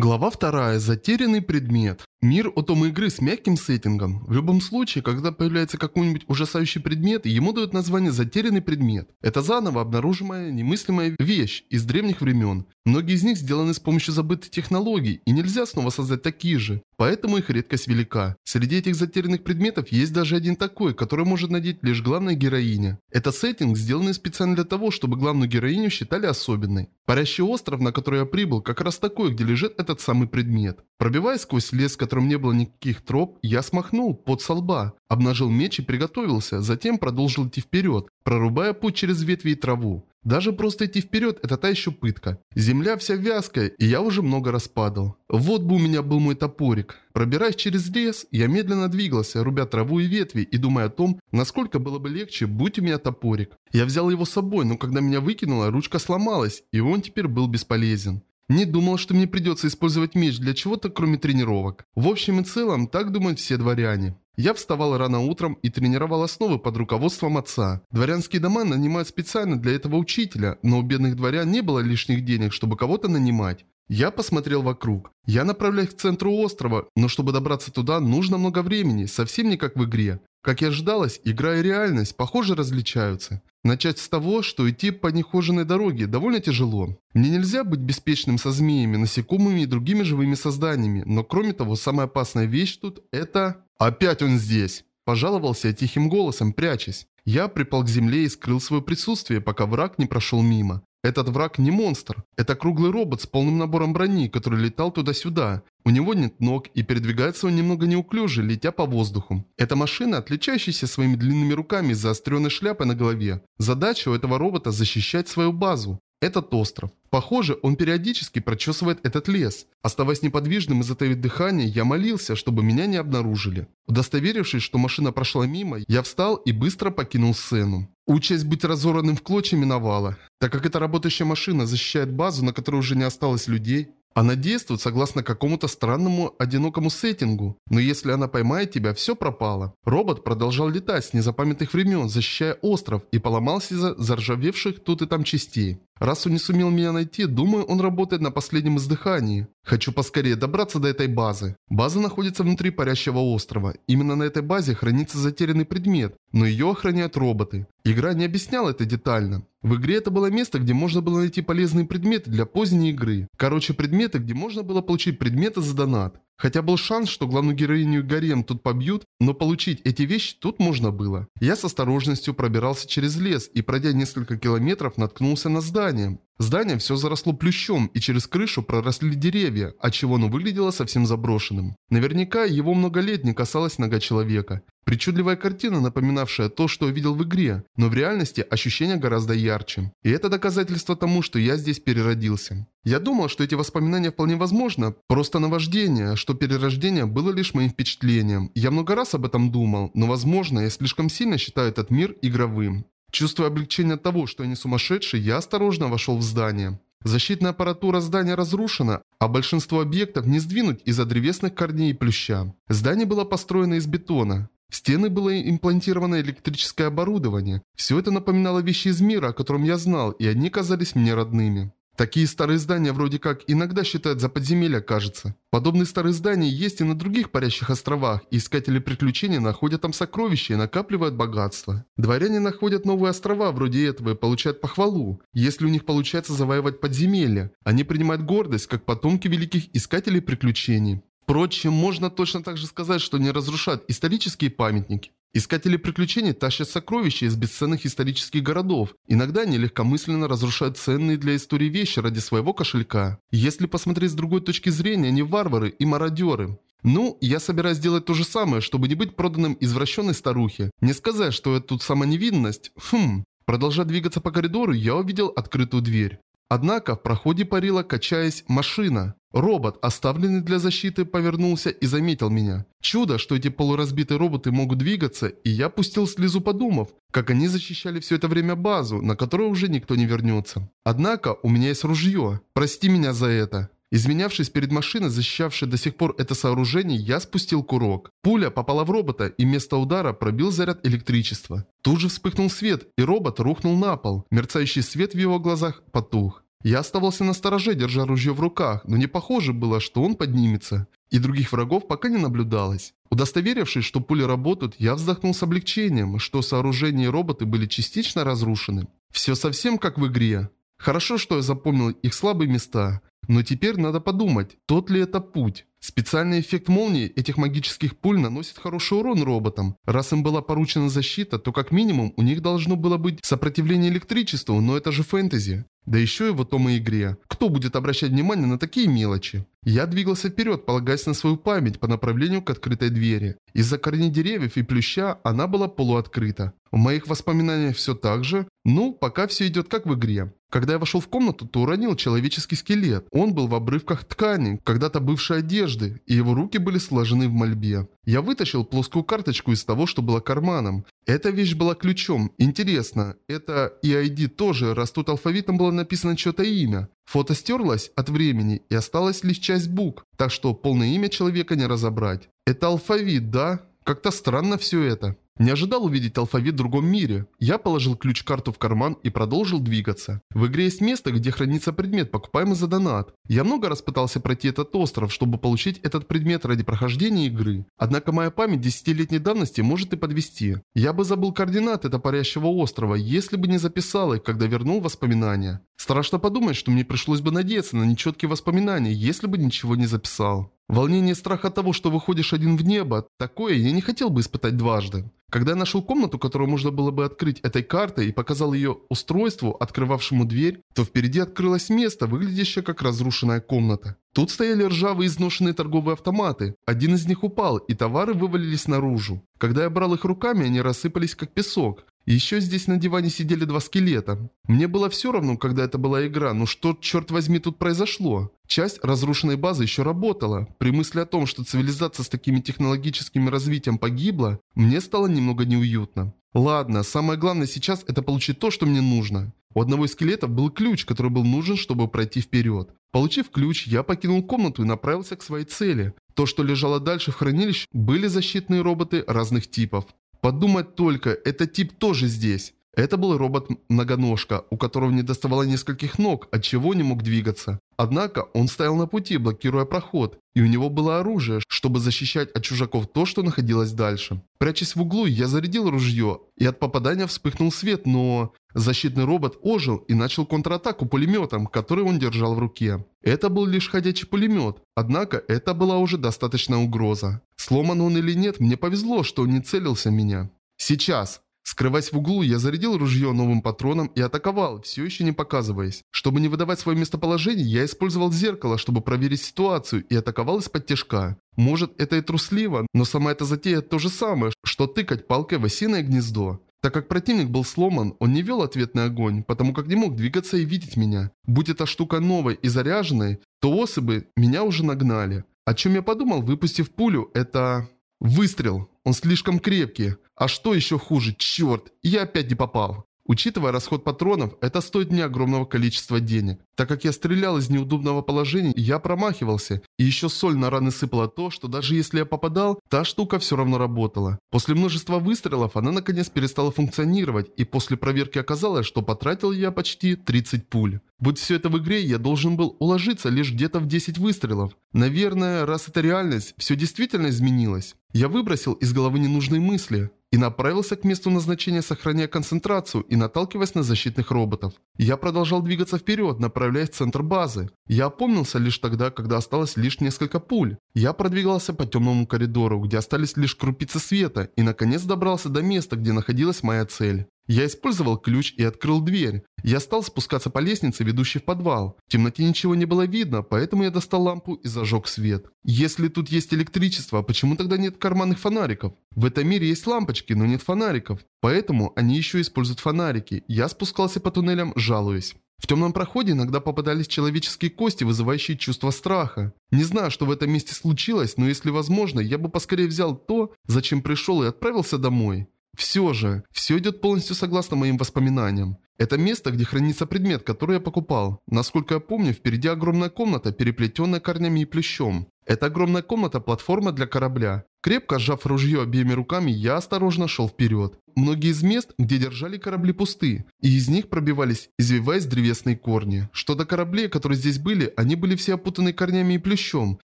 Глава вторая. Затерянный предмет. Мир от том игры с мягким сеттингом. В любом случае, когда появляется какой-нибудь ужасающий предмет, ему дают название «затерянный предмет». Это заново обнаружимая, немыслимая вещь из древних времен. Многие из них сделаны с помощью забытых технологий, и нельзя снова создать такие же. Поэтому их редкость велика. Среди этих затерянных предметов есть даже один такой, который может надеть лишь главная героиня. Это сеттинг, сделанный специально для того, чтобы главную героиню считали особенной. Парящий остров, на который я прибыл, как раз такой, где лежит этот самый предмет. Пробиваясь сквозь лес, котором не было никаких троп, я смахнул под со лба, обнажил меч и приготовился, затем продолжил идти вперед, прорубая путь через ветви и траву. Даже просто идти вперед – это та еще пытка. Земля вся вязкая, и я уже много раз падал. Вот бы у меня был мой топорик. Пробираясь через лес, я медленно двигался, рубя траву и ветви, и думая о том, насколько было бы легче, будь у меня топорик. Я взял его с собой, но когда меня выкинуло, ручка сломалась, и он теперь был бесполезен. Не думал, что мне придется использовать меч для чего-то, кроме тренировок. В общем и целом, так думают все дворяне. Я вставал рано утром и тренировал основы под руководством отца. Дворянские дома нанимают специально для этого учителя, но у бедных дворян не было лишних денег, чтобы кого-то нанимать. Я посмотрел вокруг. Я направляюсь к центру острова, но чтобы добраться туда, нужно много времени, совсем не как в игре. Как и ожидалось, игра и реальность, похоже, различаются. Начать с того, что идти по нехоженной дороге довольно тяжело. Мне нельзя быть беспечным со змеями, насекомыми и другими живыми созданиями, но кроме того, самая опасная вещь тут – это… «Опять он здесь!» – пожаловался тихим голосом, прячась. Я припал к земле и скрыл свое присутствие, пока враг не прошел мимо. Этот враг не монстр. Это круглый робот с полным набором брони, который летал туда-сюда. У него нет ног и передвигается он немного неуклюже, летя по воздуху. Это машина, отличающаяся своими длинными руками с заостренной шляпой на голове. Задача у этого робота защищать свою базу. Этот остров. Похоже, он периодически прочесывает этот лес. Оставаясь неподвижным и затаив дыхание, я молился, чтобы меня не обнаружили. Удостоверившись, что машина прошла мимо, я встал и быстро покинул сцену. Участь быть разорванным в клочья миновала. Так как эта работающая машина защищает базу, на которой уже не осталось людей, она действует согласно какому-то странному одинокому сеттингу, но если она поймает тебя, все пропало. Робот продолжал летать с незапамятных времен, защищая остров, и поломался из-за заржавевших тут и там частей. Раз он не сумел меня найти, думаю, он работает на последнем издыхании. Хочу поскорее добраться до этой базы. База находится внутри парящего острова. Именно на этой базе хранится затерянный предмет, но ее охраняют роботы. Игра не объясняла это детально. В игре это было место, где можно было найти полезные предметы для поздней игры. Короче, предметы, где можно было получить предметы за донат. Хотя был шанс, что главную героиню Гарем тут побьют, но получить эти вещи тут можно было. Я с осторожностью пробирался через лес и, пройдя несколько километров, наткнулся на здание. Здание все заросло плющом, и через крышу проросли деревья, отчего оно выглядело совсем заброшенным. Наверняка его много лет не касалась нога человека. Причудливая картина, напоминавшая то, что я видел в игре, но в реальности ощущения гораздо ярче. И это доказательство тому, что я здесь переродился. Я думал, что эти воспоминания вполне возможно, просто наваждение, что перерождение было лишь моим впечатлением. Я много раз об этом думал, но возможно, я слишком сильно считаю этот мир игровым. Чувствуя облегчение от того, что я не сумасшедший, я осторожно вошел в здание. Защитная аппаратура здания разрушена, а большинство объектов не сдвинуть из-за древесных корней и плюща. Здание было построено из бетона. В стены было имплантировано электрическое оборудование. Все это напоминало вещи из мира, о котором я знал, и они казались мне родными. Такие старые здания вроде как иногда считают за подземелья, кажется. Подобные старые здания есть и на других парящих островах, и искатели приключений находят там сокровища и накапливают богатство. Дворяне находят новые острова вроде этого и получают похвалу, если у них получается завоевать подземелья. Они принимают гордость, как потомки великих искателей приключений. Впрочем, можно точно так же сказать, что не разрушают исторические памятники. Искатели приключений тащат сокровища из бесценных исторических городов. Иногда они легкомысленно разрушают ценные для истории вещи ради своего кошелька. Если посмотреть с другой точки зрения, они варвары и мародеры. Ну, я собираюсь сделать то же самое, чтобы не быть проданным извращенной старухе. Не сказать, что это тут самоневинность. Хм. Продолжая двигаться по коридору, я увидел открытую дверь. Однако в проходе парила, качаясь, машина. Робот, оставленный для защиты, повернулся и заметил меня. Чудо, что эти полуразбитые роботы могут двигаться, и я пустил слезу, подумав, как они защищали все это время базу, на которую уже никто не вернется. Однако у меня есть ружье. Прости меня за это. Изменявшись перед машиной, защищавшей до сих пор это сооружение, я спустил курок. Пуля попала в робота и вместо удара пробил заряд электричества. Тут же вспыхнул свет, и робот рухнул на пол. Мерцающий свет в его глазах потух. Я оставался на стороже, держа ружье в руках, но не похоже было, что он поднимется. И других врагов пока не наблюдалось. Удостоверившись, что пули работают, я вздохнул с облегчением, что сооружения и роботы были частично разрушены. Все совсем как в игре. Хорошо, что я запомнил их слабые места. Но теперь надо подумать, тот ли это путь. Специальный эффект молнии этих магических пуль наносит хороший урон роботам. Раз им была поручена защита, то как минимум у них должно было быть сопротивление электричеству, но это же фэнтези. Да еще и в этом игре. Кто будет обращать внимание на такие мелочи? Я двигался вперед, полагаясь на свою память по направлению к открытой двери. Из-за корней деревьев и плюща она была полуоткрыта. В моих воспоминаниях все так же. Ну, пока все идет как в игре. Когда я вошел в комнату, то уронил человеческий скелет. Он был в обрывках ткани, когда-то бывшей одежды, и его руки были сложены в мольбе. Я вытащил плоскую карточку из того, что было карманом. Эта вещь была ключом. Интересно, это EID тоже, раз тут алфавитом было написано что-то имя. Фото стерлось от времени и осталась лишь часть букв, так что полное имя человека не разобрать. Это алфавит, да? Как-то странно все это. Не ожидал увидеть алфавит в другом мире. Я положил ключ-карту в карман и продолжил двигаться. В игре есть место, где хранится предмет, покупаемый за донат. Я много раз пытался пройти этот остров, чтобы получить этот предмет ради прохождения игры. Однако моя память десятилетней давности может и подвести. Я бы забыл координаты этого парящего острова, если бы не записал их, когда вернул воспоминания. Страшно подумать, что мне пришлось бы надеяться на нечеткие воспоминания, если бы ничего не записал. Волнение и страх от того, что выходишь один в небо, такое я не хотел бы испытать дважды. Когда я нашел комнату, которую можно было бы открыть этой картой и показал ее устройству, открывавшему дверь, то впереди открылось место, выглядящее как разрушенная комната. Тут стояли ржавые изношенные торговые автоматы. Один из них упал, и товары вывалились наружу. Когда я брал их руками, они рассыпались как песок. Еще здесь на диване сидели два скелета. Мне было все равно, когда это была игра, но что, черт возьми, тут произошло? Часть разрушенной базы еще работала. При мысли о том, что цивилизация с такими технологическим развитием погибла, мне стало немного неуютно. Ладно, самое главное сейчас это получить то, что мне нужно. У одного из скелетов был ключ, который был нужен, чтобы пройти вперед. Получив ключ, я покинул комнату и направился к своей цели. То, что лежало дальше в хранилище, были защитные роботы разных типов. Подумать только, этот тип тоже здесь. Это был робот-многоножка, у которого не доставало нескольких ног, от чего не мог двигаться. Однако он стоял на пути, блокируя проход, и у него было оружие, чтобы защищать от чужаков то, что находилось дальше. Прячась в углу, я зарядил ружье, и от попадания вспыхнул свет, но... Защитный робот ожил и начал контратаку пулеметом, который он держал в руке. Это был лишь ходячий пулемет, однако это была уже достаточная угроза. Сломан он или нет, мне повезло, что он не целился меня. Сейчас. Скрываясь в углу, я зарядил ружье новым патроном и атаковал, все еще не показываясь. Чтобы не выдавать свое местоположение, я использовал зеркало, чтобы проверить ситуацию и атаковал из-под тяжка. Может, это и трусливо, но сама эта затея то же самое, что тыкать палкой в осиное гнездо. Так как противник был сломан, он не вел ответный огонь, потому как не мог двигаться и видеть меня. Будь эта штука новой и заряженной, то особы меня уже нагнали. О чем я подумал, выпустив пулю, это... Выстрел. Он слишком крепкий. А что еще хуже, черт, я опять не попал. Учитывая расход патронов, это стоит мне огромного количества денег. Так как я стрелял из неудобного положения, я промахивался. И еще соль на раны сыпала то, что даже если я попадал, та штука все равно работала. После множества выстрелов она наконец перестала функционировать, и после проверки оказалось, что потратил я почти 30 пуль. Будь все это в игре, я должен был уложиться лишь где-то в 10 выстрелов. Наверное, раз это реальность, все действительно изменилось. Я выбросил из головы ненужные мысли и направился к месту назначения, сохраняя концентрацию и наталкиваясь на защитных роботов. Я продолжал двигаться вперед, направляясь в центр базы. Я опомнился лишь тогда, когда осталось лишь несколько пуль. Я продвигался по темному коридору, где остались лишь крупицы света, и наконец добрался до места, где находилась моя цель. Я использовал ключ и открыл дверь. Я стал спускаться по лестнице, ведущей в подвал. В темноте ничего не было видно, поэтому я достал лампу и зажег свет. Если тут есть электричество, почему тогда нет карманных фонариков? В этом мире есть лампочки, но нет фонариков. Поэтому они еще используют фонарики. Я спускался по туннелям, жалуясь. В темном проходе иногда попадались человеческие кости, вызывающие чувство страха. Не знаю, что в этом месте случилось, но если возможно, я бы поскорее взял то, зачем пришел и отправился домой. Все же, все идет полностью согласно моим воспоминаниям. Это место, где хранится предмет, который я покупал. Насколько я помню, впереди огромная комната, переплетенная корнями и плющом. Это огромная комната – платформа для корабля. Крепко сжав ружье обеими руками, я осторожно шел вперед. Многие из мест, где держали корабли пусты, и из них пробивались, извиваясь древесные корни. Что до кораблей, которые здесь были, они были все опутаны корнями и плющом.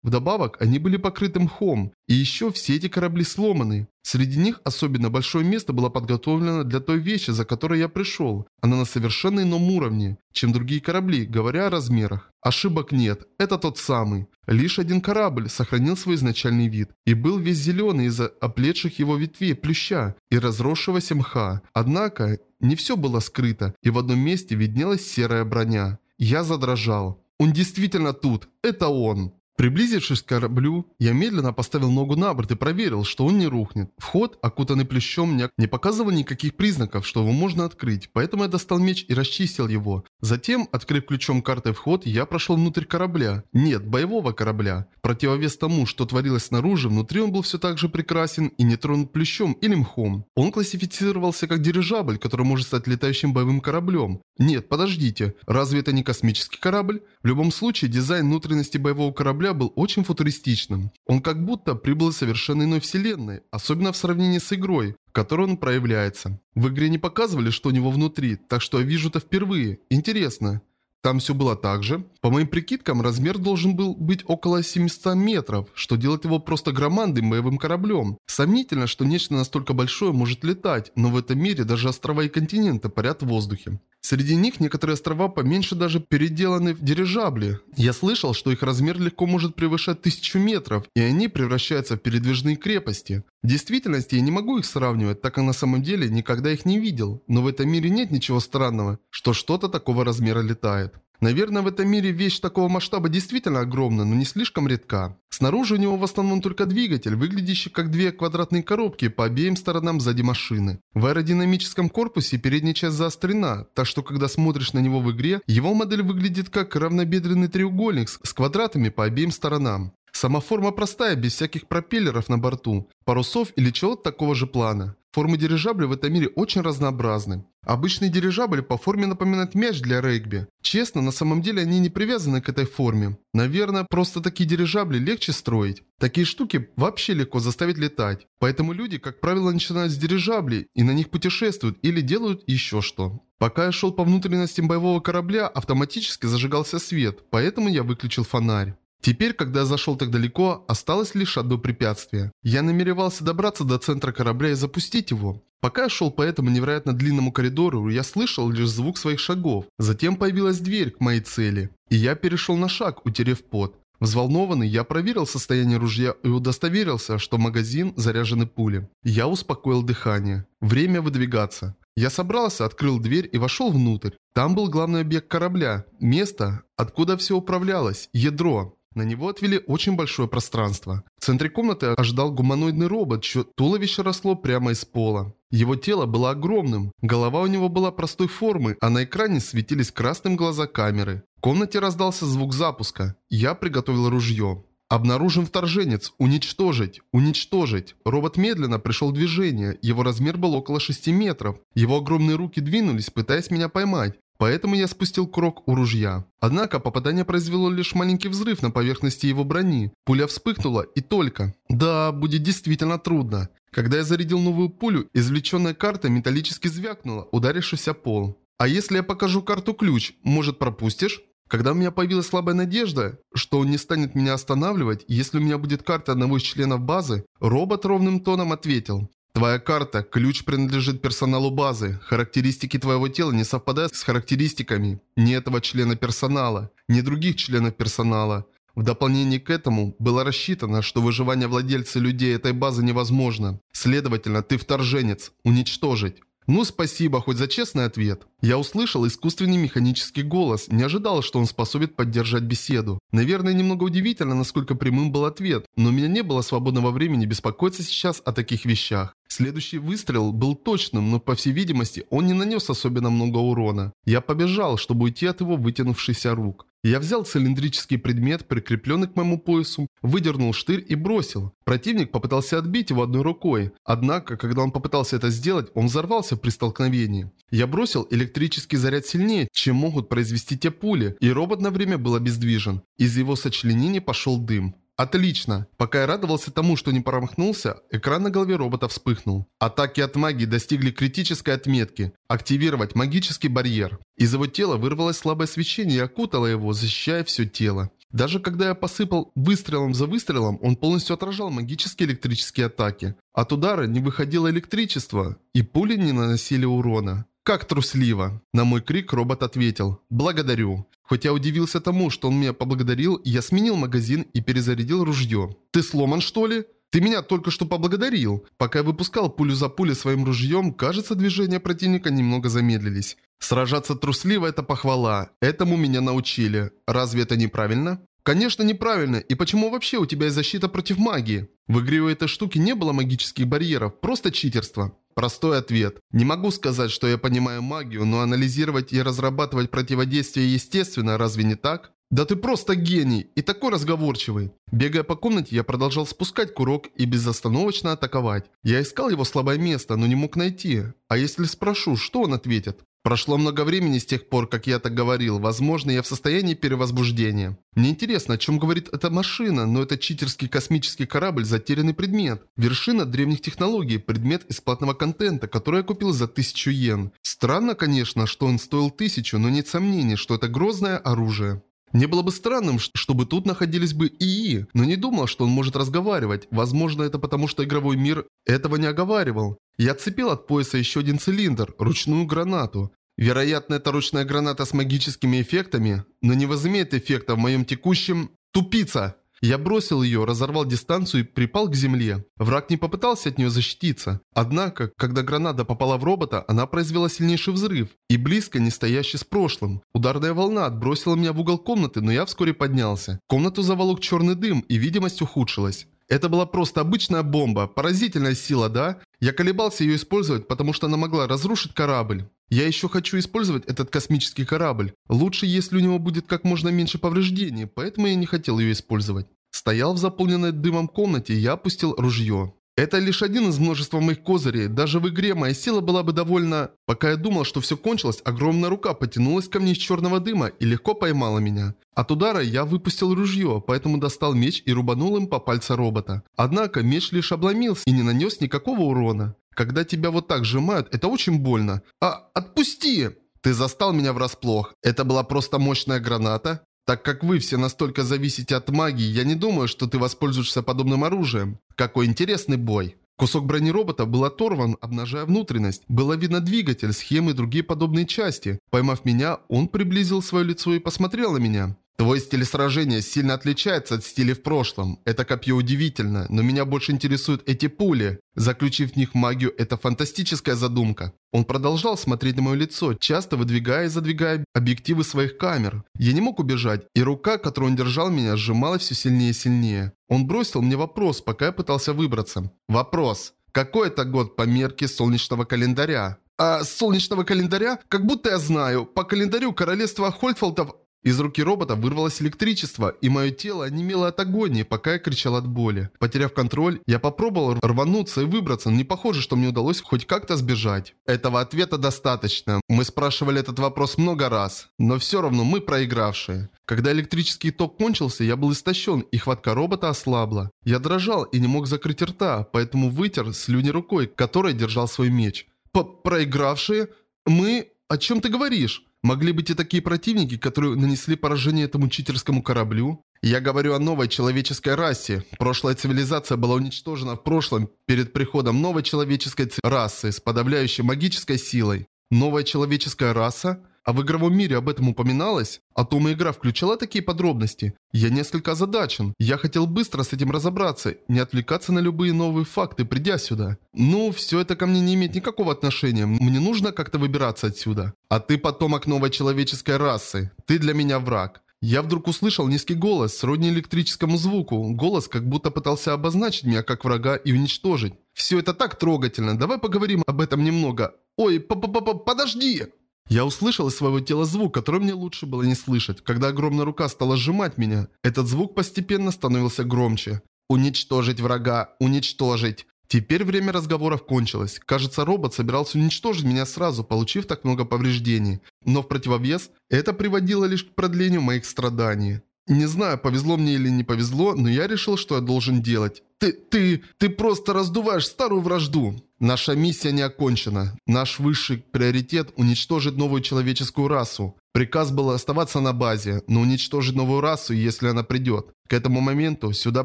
Вдобавок, они были покрыты мхом. И еще все эти корабли сломаны. Среди них особенно большое место было подготовлено для той вещи, за которой я пришел. Она на совершенно ином уровне, чем другие корабли, говоря о размерах. Ошибок нет, это тот самый. Лишь один корабль сохранил свой изначальный вид и был весь зеленый из-за оплетших его ветвей плюща и разросшегося мха. Однако, не все было скрыто, и в одном месте виднелась серая броня. Я задрожал. Он действительно тут, это он. Приблизившись к кораблю, я медленно поставил ногу на борт и проверил, что он не рухнет. Вход, окутанный плющом, не показывал никаких признаков, что его можно открыть, поэтому я достал меч и расчистил его. Затем, открыв ключом карты вход, я прошел внутрь корабля. Нет, боевого корабля. Противовес тому, что творилось снаружи, внутри он был все так же прекрасен и не тронут плющом или мхом. Он классифицировался как дирижабль, который может стать летающим боевым кораблем. Нет, подождите, разве это не космический корабль? В любом случае, дизайн внутренности боевого корабля был очень футуристичным. Он как будто прибыл из совершенно иной вселенной, особенно в сравнении с игрой, в которой он проявляется. В игре не показывали, что у него внутри, так что я вижу это впервые. Интересно. Там все было так же. По моим прикидкам, размер должен был быть около 700 метров, что делает его просто громадным боевым кораблем. Сомнительно, что нечто настолько большое может летать, но в этом мире даже острова и континенты парят в воздухе. Среди них некоторые острова поменьше даже переделаны в дирижабли. Я слышал, что их размер легко может превышать тысячу метров, и они превращаются в передвижные крепости. В действительности я не могу их сравнивать, так как на самом деле никогда их не видел. Но в этом мире нет ничего странного, что что-то такого размера летает. Наверное, в этом мире вещь такого масштаба действительно огромна, но не слишком редка. Снаружи у него в основном только двигатель, выглядящий как две квадратные коробки по обеим сторонам сзади машины. В аэродинамическом корпусе передняя часть заострена, так что когда смотришь на него в игре, его модель выглядит как равнобедренный треугольник с квадратами по обеим сторонам. Сама форма простая, без всяких пропеллеров на борту, парусов или чего-то такого же плана. Формы дирижабля в этом мире очень разнообразны. Обычный дирижабль по форме напоминает мяч для регби. Честно, на самом деле они не привязаны к этой форме. Наверное, просто такие дирижабли легче строить. Такие штуки вообще легко заставить летать. Поэтому люди, как правило, начинают с дирижаблей и на них путешествуют или делают еще что. Пока я шел по внутренностям боевого корабля, автоматически зажигался свет, поэтому я выключил фонарь. Теперь, когда я зашел так далеко, осталось лишь одно препятствие. Я намеревался добраться до центра корабля и запустить его. Пока я шел по этому невероятно длинному коридору, я слышал лишь звук своих шагов. Затем появилась дверь к моей цели. И я перешел на шаг, утерев пот. Взволнованный, я проверил состояние ружья и удостоверился, что магазин заряжены пули. Я успокоил дыхание. Время выдвигаться. Я собрался, открыл дверь и вошел внутрь. Там был главный объект корабля. Место, откуда все управлялось. Ядро. На него отвели очень большое пространство. В центре комнаты ожидал гуманоидный робот, чье туловище росло прямо из пола. Его тело было огромным, голова у него была простой формы, а на экране светились красным глаза камеры. В комнате раздался звук запуска. Я приготовил ружье. Обнаружен вторженец. Уничтожить. Уничтожить. Робот медленно пришел в движение. Его размер был около 6 метров. Его огромные руки двинулись, пытаясь меня поймать. Поэтому я спустил курок у ружья. Однако попадание произвело лишь маленький взрыв на поверхности его брони. Пуля вспыхнула и только. Да, будет действительно трудно. Когда я зарядил новую пулю, извлеченная карта металлически звякнула, ударившись о пол. А если я покажу карту-ключ, может пропустишь? Когда у меня появилась слабая надежда, что он не станет меня останавливать, если у меня будет карта одного из членов базы, робот ровным тоном ответил. Твоя карта, ключ принадлежит персоналу базы. Характеристики твоего тела не совпадают с характеристиками ни этого члена персонала, ни других членов персонала. В дополнение к этому было рассчитано, что выживание владельца людей этой базы невозможно. Следовательно, ты вторженец. Уничтожить. Ну спасибо, хоть за честный ответ. Я услышал искусственный механический голос, не ожидал, что он способен поддержать беседу. Наверное, немного удивительно, насколько прямым был ответ, но у меня не было свободного времени беспокоиться сейчас о таких вещах. Следующий выстрел был точным, но по всей видимости он не нанес особенно много урона. Я побежал, чтобы уйти от его вытянувшихся рук. Я взял цилиндрический предмет, прикрепленный к моему поясу, выдернул штырь и бросил. Противник попытался отбить его одной рукой. Однако, когда он попытался это сделать, он взорвался при столкновении. Я бросил электрический заряд сильнее, чем могут произвести те пули, и робот на время был обездвижен. Из его сочленений пошел дым. Отлично. Пока я радовался тому, что не промахнулся, экран на голове робота вспыхнул. Атаки от магии достигли критической отметки. Активировать магический барьер. Из его тела вырвалось слабое свечение и окутало его, защищая все тело. Даже когда я посыпал выстрелом за выстрелом, он полностью отражал магические электрические атаки. От удара не выходило электричество, и пули не наносили урона. Как трусливо. На мой крик робот ответил «Благодарю». Хоть я удивился тому, что он меня поблагодарил, я сменил магазин и перезарядил ружье. «Ты сломан, что ли?» «Ты меня только что поблагодарил». Пока я выпускал пулю за пулей своим ружьем, кажется, движения противника немного замедлились. Сражаться трусливо – это похвала. Этому меня научили. Разве это неправильно? Конечно, неправильно. И почему вообще у тебя есть защита против магии? В игре у этой штуки не было магических барьеров, просто читерство. Простой ответ. Не могу сказать, что я понимаю магию, но анализировать и разрабатывать противодействие естественно, разве не так? Да ты просто гений и такой разговорчивый. Бегая по комнате, я продолжал спускать курок и безостановочно атаковать. Я искал его слабое место, но не мог найти. А если спрошу, что он ответит? Прошло много времени с тех пор, как я так говорил. Возможно, я в состоянии перевозбуждения. Мне интересно, о чем говорит эта машина, но это читерский космический корабль – затерянный предмет. Вершина древних технологий – предмет из платного контента, который я купил за тысячу йен. Странно, конечно, что он стоил тысячу, но нет сомнений, что это грозное оружие. Не было бы странным, чтобы тут находились бы ИИ, но не думал, что он может разговаривать. Возможно, это потому, что игровой мир этого не оговаривал. Я отцепил от пояса еще один цилиндр, ручную гранату. Вероятно, это ручная граната с магическими эффектами, но не возымеет эффекта в моем текущем... Тупица! Я бросил ее, разорвал дистанцию и припал к земле. Враг не попытался от нее защититься. Однако, когда граната попала в робота, она произвела сильнейший взрыв. И близко не стоящий с прошлым. Ударная волна отбросила меня в угол комнаты, но я вскоре поднялся. Комнату заволок черный дым, и видимость ухудшилась. Это была просто обычная бомба. Поразительная сила, да? Я колебался ее использовать, потому что она могла разрушить корабль. Я еще хочу использовать этот космический корабль. Лучше, если у него будет как можно меньше повреждений, поэтому я не хотел ее использовать. Стоял в заполненной дымом комнате, я опустил ружье. Это лишь один из множества моих козырей. Даже в игре моя сила была бы довольно... Пока я думал, что все кончилось, огромная рука потянулась ко мне из черного дыма и легко поймала меня. От удара я выпустил ружье, поэтому достал меч и рубанул им по пальцу робота. Однако меч лишь обломился и не нанес никакого урона. Когда тебя вот так сжимают, это очень больно. А, отпусти! Ты застал меня врасплох. Это была просто мощная граната? Так как вы все настолько зависите от магии, я не думаю, что ты воспользуешься подобным оружием. Какой интересный бой. Кусок бронеробота был оторван, обнажая внутренность. Было видно двигатель, схемы и другие подобные части. Поймав меня, он приблизил свое лицо и посмотрел на меня. Твой стиль сражения сильно отличается от стиля в прошлом. Это копье удивительно, но меня больше интересуют эти пули. Заключив в них магию, это фантастическая задумка. Он продолжал смотреть на мое лицо, часто выдвигая и задвигая объективы своих камер. Я не мог убежать, и рука, которую он держал меня, сжималась все сильнее и сильнее. Он бросил мне вопрос, пока я пытался выбраться. Вопрос. Какой это год по мерке солнечного календаря? А солнечного календаря? Как будто я знаю. По календарю королевства Хольтфолдов из руки робота вырвалось электричество, и мое тело онемело от агонии, пока я кричал от боли. Потеряв контроль, я попробовал рвануться и выбраться, но не похоже, что мне удалось хоть как-то сбежать. Этого ответа достаточно. Мы спрашивали этот вопрос много раз, но все равно мы проигравшие. Когда электрический ток кончился, я был истощен, и хватка робота ослабла. Я дрожал и не мог закрыть рта, поэтому вытер слюни рукой, которой держал свой меч. П «Проигравшие? Мы? О чем ты говоришь?» Могли быть и такие противники, которые нанесли поражение этому читерскому кораблю? Я говорю о новой человеческой расе. Прошлая цивилизация была уничтожена в прошлом перед приходом новой человеческой расы с подавляющей магической силой. Новая человеческая раса? А в игровом мире об этом упоминалось? А то моя игра включала такие подробности. Я несколько озадачен. Я хотел быстро с этим разобраться, не отвлекаться на любые новые факты, придя сюда. Ну, все это ко мне не имеет никакого отношения. Мне нужно как-то выбираться отсюда. А ты потомок новой человеческой расы. Ты для меня враг. Я вдруг услышал низкий голос, сродни электрическому звуку. Голос как будто пытался обозначить меня как врага и уничтожить. Все это так трогательно. Давай поговорим об этом немного. Ой, п -п -п подожди! Я услышал из своего тела звук, который мне лучше было не слышать. Когда огромная рука стала сжимать меня, этот звук постепенно становился громче. «Уничтожить врага! Уничтожить!» Теперь время разговоров кончилось. Кажется, робот собирался уничтожить меня сразу, получив так много повреждений. Но в противовес, это приводило лишь к продлению моих страданий. Не знаю, повезло мне или не повезло, но я решил, что я должен делать. Ты, ты, ты просто раздуваешь старую вражду. Наша миссия не окончена. Наш высший приоритет – уничтожить новую человеческую расу. Приказ был оставаться на базе, но уничтожить новую расу, если она придет. К этому моменту сюда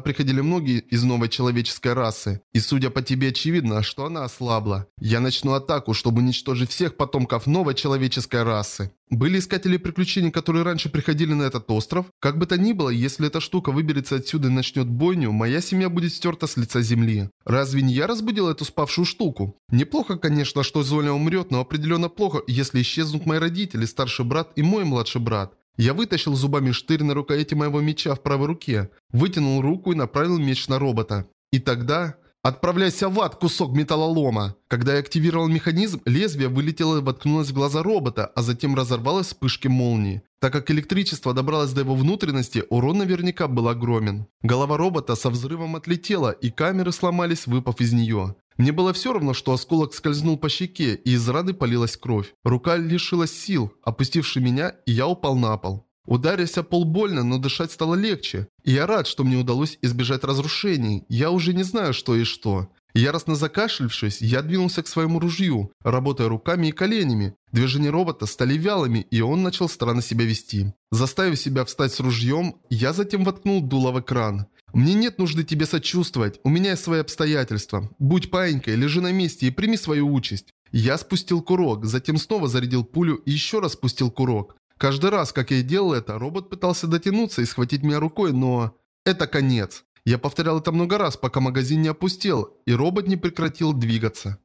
приходили многие из новой человеческой расы, и судя по тебе очевидно, что она ослабла. Я начну атаку, чтобы уничтожить всех потомков новой человеческой расы. Были искатели приключений, которые раньше приходили на этот остров? Как бы то ни было, если эта штука выберется отсюда и начнет бойню, моя семья будет стерта с лица земли. Разве не я разбудил эту спавшую штуку? Неплохо, конечно, что Золя умрет, но определенно плохо, если исчезнут мои родители, старший брат и мой младший брат. Я вытащил зубами штырь на рукояти моего меча в правой руке, вытянул руку и направил меч на робота. И тогда... «Отправляйся в ад, кусок металлолома!» Когда я активировал механизм, лезвие вылетело и воткнулось в глаза робота, а затем разорвалось вспышки молнии. Так как электричество добралось до его внутренности, урон наверняка был огромен. Голова робота со взрывом отлетела, и камеры сломались, выпав из нее. Мне было все равно, что осколок скользнул по щеке, и из раны полилась кровь. Рука лишилась сил, опустивши меня, и я упал на пол. Ударился пол больно, но дышать стало легче. И я рад, что мне удалось избежать разрушений. Я уже не знаю, что и что. Яростно закашлившись, я двинулся к своему ружью, работая руками и коленями. Движения робота стали вялыми, и он начал странно себя вести. Заставив себя встать с ружьем, я затем воткнул дуло в экран. «Мне нет нужды тебе сочувствовать, у меня есть свои обстоятельства. Будь паинькой, лежи на месте и прими свою участь». Я спустил курок, затем снова зарядил пулю и еще раз спустил курок. Каждый раз, как я делал это, робот пытался дотянуться и схватить меня рукой, но... Это конец. Я повторял это много раз, пока магазин не опустел, и робот не прекратил двигаться.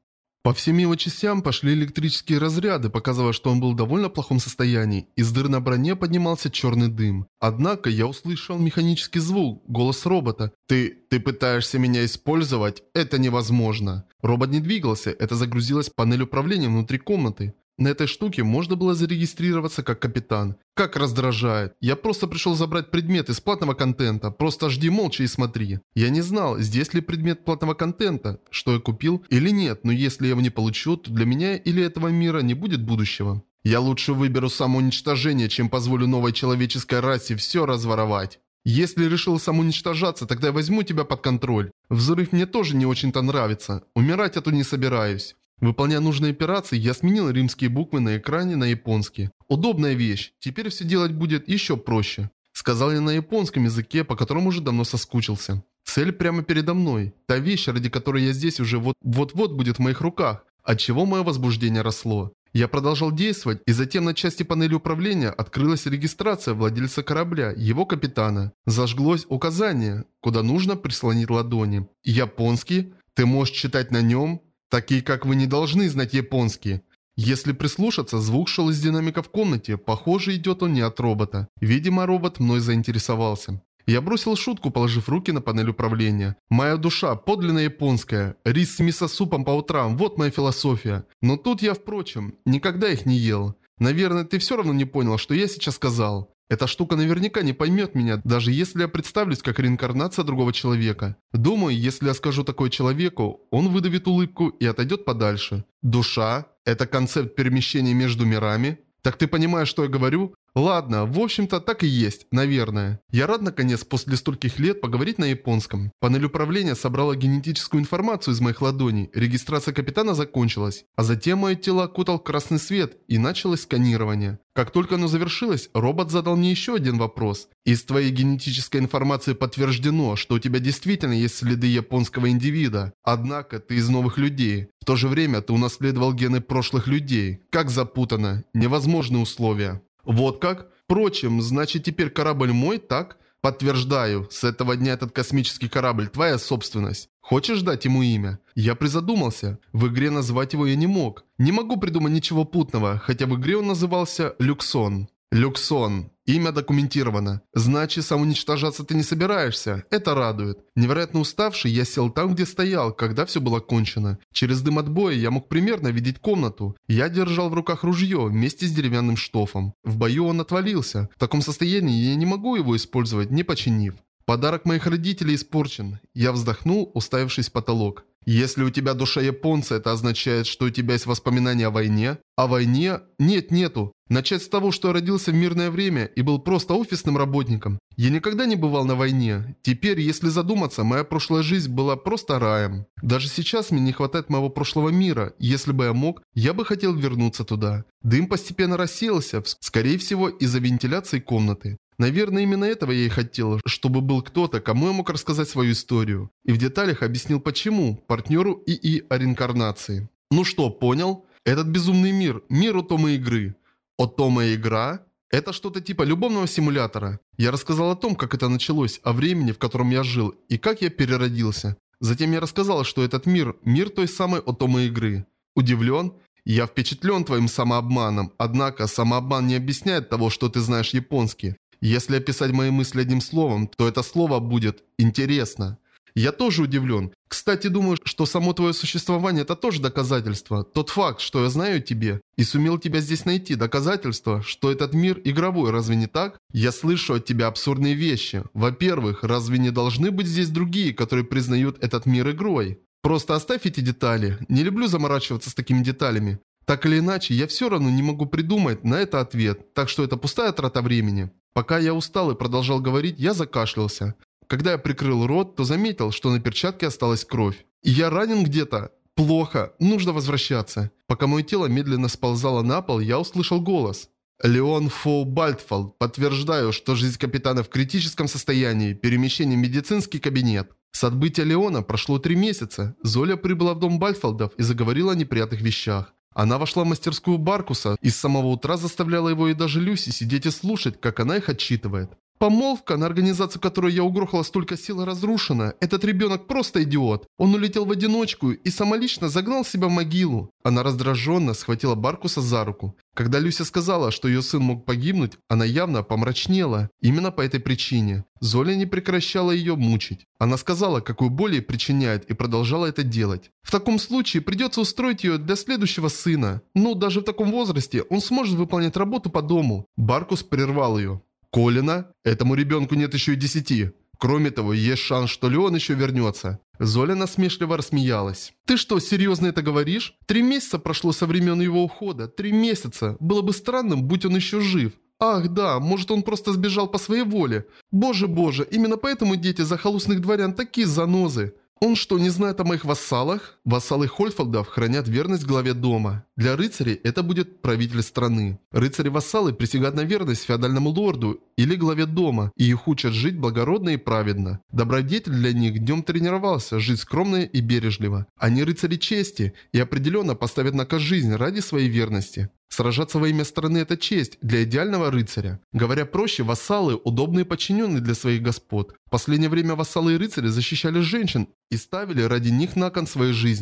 По всем его частям пошли электрические разряды, показывая, что он был в довольно плохом состоянии. Из дыр на броне поднимался черный дым. Однако я услышал механический звук, голос робота. «Ты... ты пытаешься меня использовать? Это невозможно!» Робот не двигался, это загрузилась панель управления внутри комнаты. На этой штуке можно было зарегистрироваться как капитан. Как раздражает. Я просто пришел забрать предмет из платного контента. Просто жди молча и смотри. Я не знал, здесь ли предмет платного контента, что я купил или нет, но если я его не получу, то для меня или этого мира не будет будущего. Я лучше выберу самоуничтожение, чем позволю новой человеческой расе все разворовать. Если решил самоуничтожаться, тогда я возьму тебя под контроль. Взрыв мне тоже не очень-то нравится. Умирать я тут не собираюсь. Выполняя нужные операции, я сменил римские буквы на экране на японские. Удобная вещь, теперь все делать будет еще проще. Сказал я на японском языке, по которому уже давно соскучился. Цель прямо передо мной. Та вещь, ради которой я здесь уже вот-вот будет в моих руках. Отчего мое возбуждение росло. Я продолжал действовать, и затем на части панели управления открылась регистрация владельца корабля, его капитана. Зажглось указание, куда нужно прислонить ладони. Японский? Ты можешь читать на нем? Такие, как вы, не должны знать японский. Если прислушаться, звук шел из динамика в комнате. Похоже, идет он не от робота. Видимо, робот мной заинтересовался. Я бросил шутку, положив руки на панель управления. Моя душа, подлинно японская. Рис с мисо-супом по утрам, вот моя философия. Но тут я, впрочем, никогда их не ел. Наверное, ты все равно не понял, что я сейчас сказал. Эта штука наверняка не поймет меня, даже если я представлюсь как реинкарнация другого человека. Думаю, если я скажу такое человеку, он выдавит улыбку и отойдет подальше. Душа – это концепт перемещения между мирами. Так ты понимаешь, что я говорю? Ладно, в общем-то так и есть, наверное. Я рад наконец после стольких лет поговорить на японском. Панель управления собрала генетическую информацию из моих ладоней, регистрация капитана закончилась, а затем мое тело окутал красный свет и началось сканирование. Как только оно завершилось, робот задал мне еще один вопрос. Из твоей генетической информации подтверждено, что у тебя действительно есть следы японского индивида. Однако ты из новых людей. В то же время ты унаследовал гены прошлых людей. Как запутано. Невозможные условия. Вот как? Впрочем, значит теперь корабль мой, так? Подтверждаю, с этого дня этот космический корабль твоя собственность. Хочешь дать ему имя? Я призадумался. В игре назвать его я не мог. Не могу придумать ничего путного, хотя в игре он назывался Люксон. Люксон. Имя документировано. Значит, самоуничтожаться ты не собираешься. Это радует. Невероятно уставший, я сел там, где стоял, когда все было кончено. Через дым от боя я мог примерно видеть комнату. Я держал в руках ружье вместе с деревянным штофом. В бою он отвалился. В таком состоянии я не могу его использовать, не починив. Подарок моих родителей испорчен. Я вздохнул, уставившись в потолок. Если у тебя душа японца, это означает, что у тебя есть воспоминания о войне? О войне? Нет, нету. Начать с того, что я родился в мирное время и был просто офисным работником. Я никогда не бывал на войне. Теперь, если задуматься, моя прошлая жизнь была просто раем. Даже сейчас мне не хватает моего прошлого мира. Если бы я мог, я бы хотел вернуться туда. Дым постепенно рассеялся, скорее всего, из-за вентиляции комнаты. Наверное, именно этого я и хотел, чтобы был кто-то, кому я мог рассказать свою историю. И в деталях объяснил почему, партнеру ИИ о реинкарнации. Ну что, понял? Этот безумный мир, мир Отома игры. Отома игра? Это что-то типа любовного симулятора. Я рассказал о том, как это началось, о времени, в котором я жил, и как я переродился. Затем я рассказал, что этот мир – мир той самой Отома игры. Удивлен? Я впечатлен твоим самообманом, однако самообман не объясняет того, что ты знаешь японский. Если описать мои мысли одним словом, то это слово будет «интересно». Я тоже удивлен. Кстати, думаю, что само твое существование это тоже доказательство. Тот факт, что я знаю тебе и сумел тебя здесь найти, доказательство, что этот мир игровой, разве не так? Я слышу от тебя абсурдные вещи. Во-первых, разве не должны быть здесь другие, которые признают этот мир игрой? Просто оставь эти детали. Не люблю заморачиваться с такими деталями. Так или иначе, я все равно не могу придумать на это ответ, так что это пустая трата времени. Пока я устал и продолжал говорить, я закашлялся. Когда я прикрыл рот, то заметил, что на перчатке осталась кровь. Я ранен где-то. Плохо, нужно возвращаться. Пока мое тело медленно сползало на пол, я услышал голос. Леон Фоу Бальтфолд, подтверждаю, что жизнь капитана в критическом состоянии, перемещение в медицинский кабинет. С отбытия Леона прошло три месяца. Золя прибыла в дом Бальтфолдов и заговорила о неприятных вещах. Она вошла в мастерскую Баркуса и с самого утра заставляла его и даже Люси сидеть и слушать, как она их отчитывает. Помолвка, на организацию которой я угрохала столько сил, разрушена. Этот ребенок просто идиот. Он улетел в одиночку и самолично загнал себя в могилу. Она раздраженно схватила Баркуса за руку. Когда Люся сказала, что ее сын мог погибнуть, она явно помрачнела. Именно по этой причине. Золя не прекращала ее мучить. Она сказала, какую боль ей причиняет, и продолжала это делать. В таком случае придется устроить ее для следующего сына. Ну, даже в таком возрасте он сможет выполнять работу по дому. Баркус прервал ее. Колина? Этому ребенку нет еще и десяти. Кроме того, есть шанс, что Леон еще вернется. Золя насмешливо рассмеялась. «Ты что, серьезно это говоришь? Три месяца прошло со времен его ухода. Три месяца. Было бы странным, будь он еще жив. Ах, да, может он просто сбежал по своей воле. Боже-боже, именно поэтому дети захолустных дворян такие занозы. Он что, не знает о моих вассалах? Вассалы Хольфолдов хранят верность главе дома. Для рыцарей это будет правитель страны. Рыцари-вассалы присягают на верность феодальному лорду или главе дома, и их учат жить благородно и праведно. Добродетель для них днем тренировался, жить скромно и бережливо. Они рыцари чести и определенно поставят на жизнь ради своей верности. Сражаться во имя страны – это честь для идеального рыцаря. Говоря проще, вассалы – удобные подчиненные для своих господ. В последнее время вассалы и рыцари защищали женщин и ставили ради них на кон своей жизни.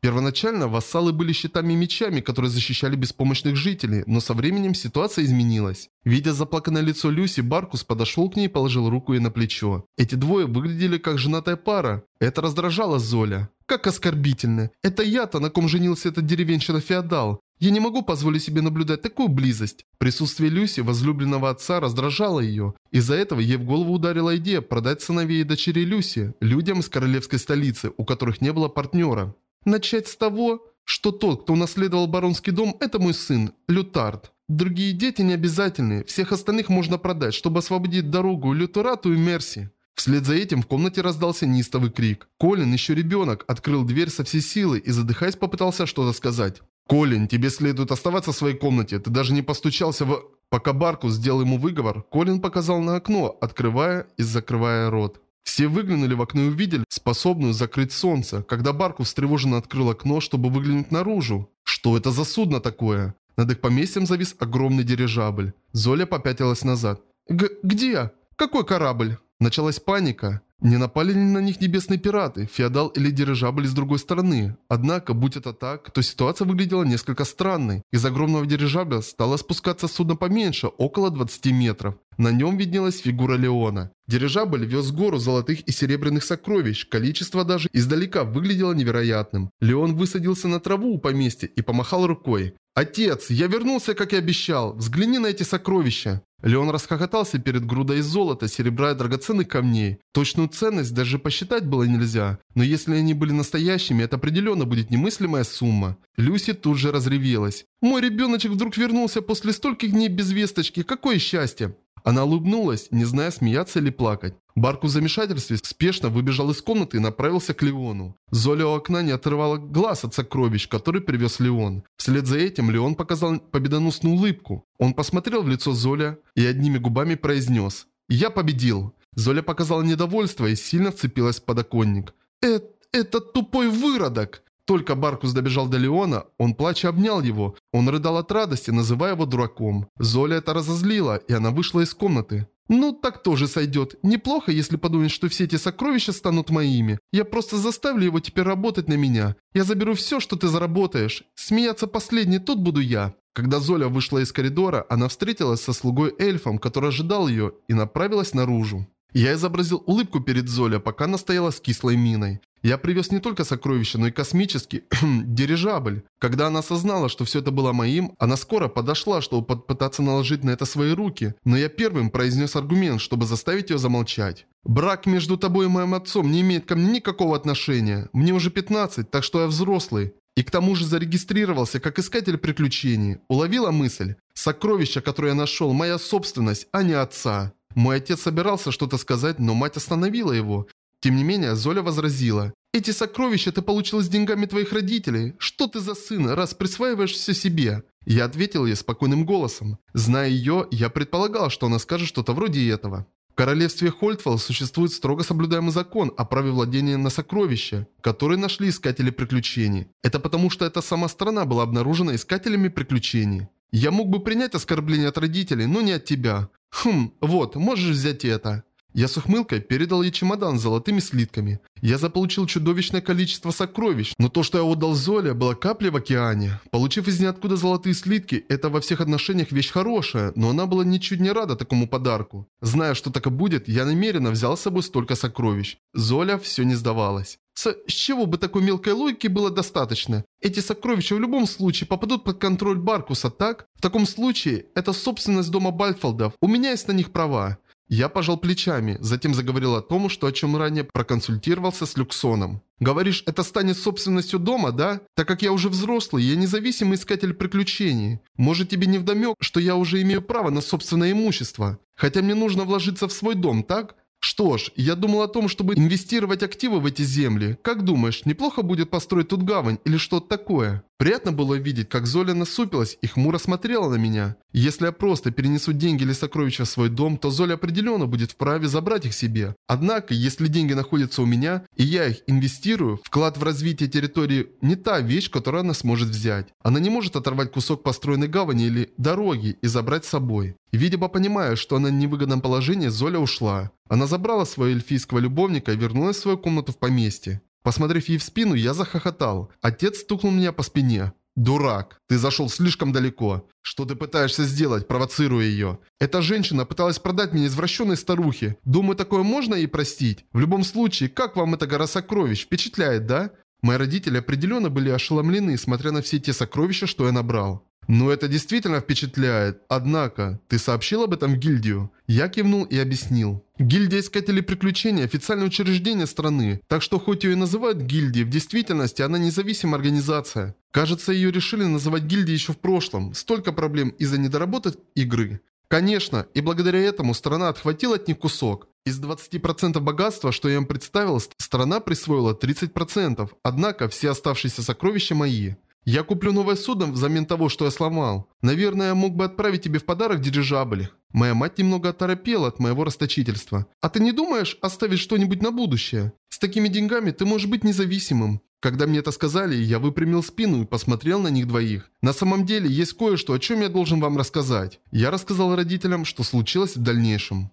Первоначально вассалы были щитами и мечами, которые защищали беспомощных жителей, но со временем ситуация изменилась. Видя заплаканное лицо Люси, Баркус подошел к ней и положил руку ей на плечо. Эти двое выглядели как женатая пара. Это раздражало Золя. Как оскорбительно. Это я-то, на ком женился этот деревенщина-феодал. Я не могу позволить себе наблюдать такую близость. Присутствие Люси, возлюбленного отца, раздражало ее. Из-за этого ей в голову ударила идея продать сыновей и дочерей Люси людям из королевской столицы, у которых не было партнера. Начать с того, что тот, кто унаследовал баронский дом, это мой сын, Лютард. Другие дети не обязательны, всех остальных можно продать, чтобы освободить дорогу Лютарату и Мерси. Вслед за этим в комнате раздался неистовый крик. Колин, еще ребенок, открыл дверь со всей силы и задыхаясь попытался что-то сказать. «Колин, тебе следует оставаться в своей комнате, ты даже не постучался в...» Пока Баркус сделал ему выговор, Колин показал на окно, открывая и закрывая рот. Все выглянули в окно и увидели способную закрыть солнце, когда Баркус встревоженно открыл окно, чтобы выглянуть наружу. Что это за судно такое? Над их поместьем завис огромный дирижабль. Золя попятилась назад. Г «Где? Какой корабль?» Началась паника. Не напали ли на них небесные пираты, феодал или дирижабль с другой стороны? Однако, будь это так, то ситуация выглядела несколько странной. Из огромного дирижабля стало спускаться судно поменьше, около 20 метров. На нем виднелась фигура Леона. Дирижабль вез гору золотых и серебряных сокровищ, количество даже издалека выглядело невероятным. Леон высадился на траву у поместья и помахал рукой. «Отец, я вернулся, как и обещал. Взгляни на эти сокровища». Леон расхохотался перед грудой золота, серебра и драгоценных камней. Точную ценность даже посчитать было нельзя. Но если они были настоящими, это определенно будет немыслимая сумма. Люси тут же разревелась. «Мой ребеночек вдруг вернулся после стольких дней без весточки. Какое счастье!» Она улыбнулась, не зная, смеяться или плакать. Барку в замешательстве спешно выбежал из комнаты и направился к Леону. Золя у окна не отрывала глаз от сокровищ, который привез Леон. Вслед за этим Леон показал победоносную улыбку. Он посмотрел в лицо Золя и одними губами произнес «Я победил». Золя показала недовольство и сильно вцепилась в подоконник. «Это... этот тупой выродок!» Только Баркус добежал до Леона, он плача обнял его. Он рыдал от радости, называя его дураком. Золя это разозлила, и она вышла из комнаты. «Ну, так тоже сойдет. Неплохо, если подумать, что все эти сокровища станут моими. Я просто заставлю его теперь работать на меня. Я заберу все, что ты заработаешь. Смеяться последний тут буду я». Когда Золя вышла из коридора, она встретилась со слугой-эльфом, который ожидал ее, и направилась наружу. Я изобразил улыбку перед Золя, пока она стояла с кислой миной. Я привез не только сокровища, но и космический дирижабль. Когда она осознала, что все это было моим, она скоро подошла, чтобы попытаться наложить на это свои руки, но я первым произнес аргумент, чтобы заставить ее замолчать. «Брак между тобой и моим отцом не имеет ко мне никакого отношения. Мне уже 15, так что я взрослый. И к тому же зарегистрировался как искатель приключений. Уловила мысль? Сокровища, которые я нашел, моя собственность, а не отца. Мой отец собирался что-то сказать, но мать остановила его. Тем не менее, Золя возразила. «Эти сокровища ты получил с деньгами твоих родителей. Что ты за сын, раз присваиваешь все себе?» Я ответил ей спокойным голосом. Зная ее, я предполагал, что она скажет что-то вроде этого. В королевстве Хольтфелл существует строго соблюдаемый закон о праве владения на сокровища, которые нашли искатели приключений. Это потому, что эта сама страна была обнаружена искателями приключений. Я мог бы принять оскорбление от родителей, но не от тебя. Хм, вот, можешь взять это. Я с ухмылкой передал ей чемодан с золотыми слитками. Я заполучил чудовищное количество сокровищ, но то, что я отдал Золе, было каплей в океане. Получив из ниоткуда золотые слитки, это во всех отношениях вещь хорошая, но она была ничуть не рада такому подарку. Зная, что так и будет, я намеренно взял с собой столько сокровищ. Золя все не сдавалась. С, с чего бы такой мелкой логики было достаточно? Эти сокровища в любом случае попадут под контроль Баркуса, так? В таком случае, это собственность дома Бальфолдов. У меня есть на них права. Я пожал плечами, затем заговорил о том, что о чем ранее проконсультировался с Люксоном. «Говоришь, это станет собственностью дома, да? Так как я уже взрослый, я независимый искатель приключений. Может тебе не вдомек, что я уже имею право на собственное имущество? Хотя мне нужно вложиться в свой дом, так? Что ж, я думал о том, чтобы инвестировать активы в эти земли. Как думаешь, неплохо будет построить тут гавань или что-то такое? Приятно было видеть, как Золя насупилась и хмуро смотрела на меня. Если я просто перенесу деньги или сокровища в свой дом, то Золя определенно будет вправе забрать их себе. Однако, если деньги находятся у меня, и я их инвестирую, вклад в развитие территории не та вещь, которую она сможет взять. Она не может оторвать кусок построенной гавани или дороги и забрать с собой. Видимо, понимая, что она в невыгодном положении, Золя ушла. Она забрала своего эльфийского любовника и вернулась в свою комнату в поместье. Посмотрев ей в спину, я захохотал. Отец стукнул меня по спине. «Дурак, ты зашел слишком далеко. Что ты пытаешься сделать, провоцируя ее? Эта женщина пыталась продать меня извращенной старухе. Думаю, такое можно ей простить? В любом случае, как вам эта гора сокровищ? Впечатляет, да?» Мои родители определенно были ошеломлены, смотря на все те сокровища, что я набрал. «Ну это действительно впечатляет. Однако, ты сообщил об этом гильдию?» Я кивнул и объяснил. Гильдия Искателей Приключений – официальное учреждение страны, так что хоть ее и называют гильдией, в действительности она независимая организация. Кажется, ее решили называть гильдией еще в прошлом. Столько проблем из-за недоработок игры. Конечно, и благодаря этому страна отхватила от них кусок. Из 20% богатства, что я им представил, страна присвоила 30%, однако все оставшиеся сокровища мои. Я куплю новое судно взамен того, что я сломал. Наверное, я мог бы отправить тебе в подарок дирижабль. Моя мать немного оторопела от моего расточительства. А ты не думаешь оставить что-нибудь на будущее? С такими деньгами ты можешь быть независимым. Когда мне это сказали, я выпрямил спину и посмотрел на них двоих. На самом деле, есть кое-что, о чем я должен вам рассказать. Я рассказал родителям, что случилось в дальнейшем.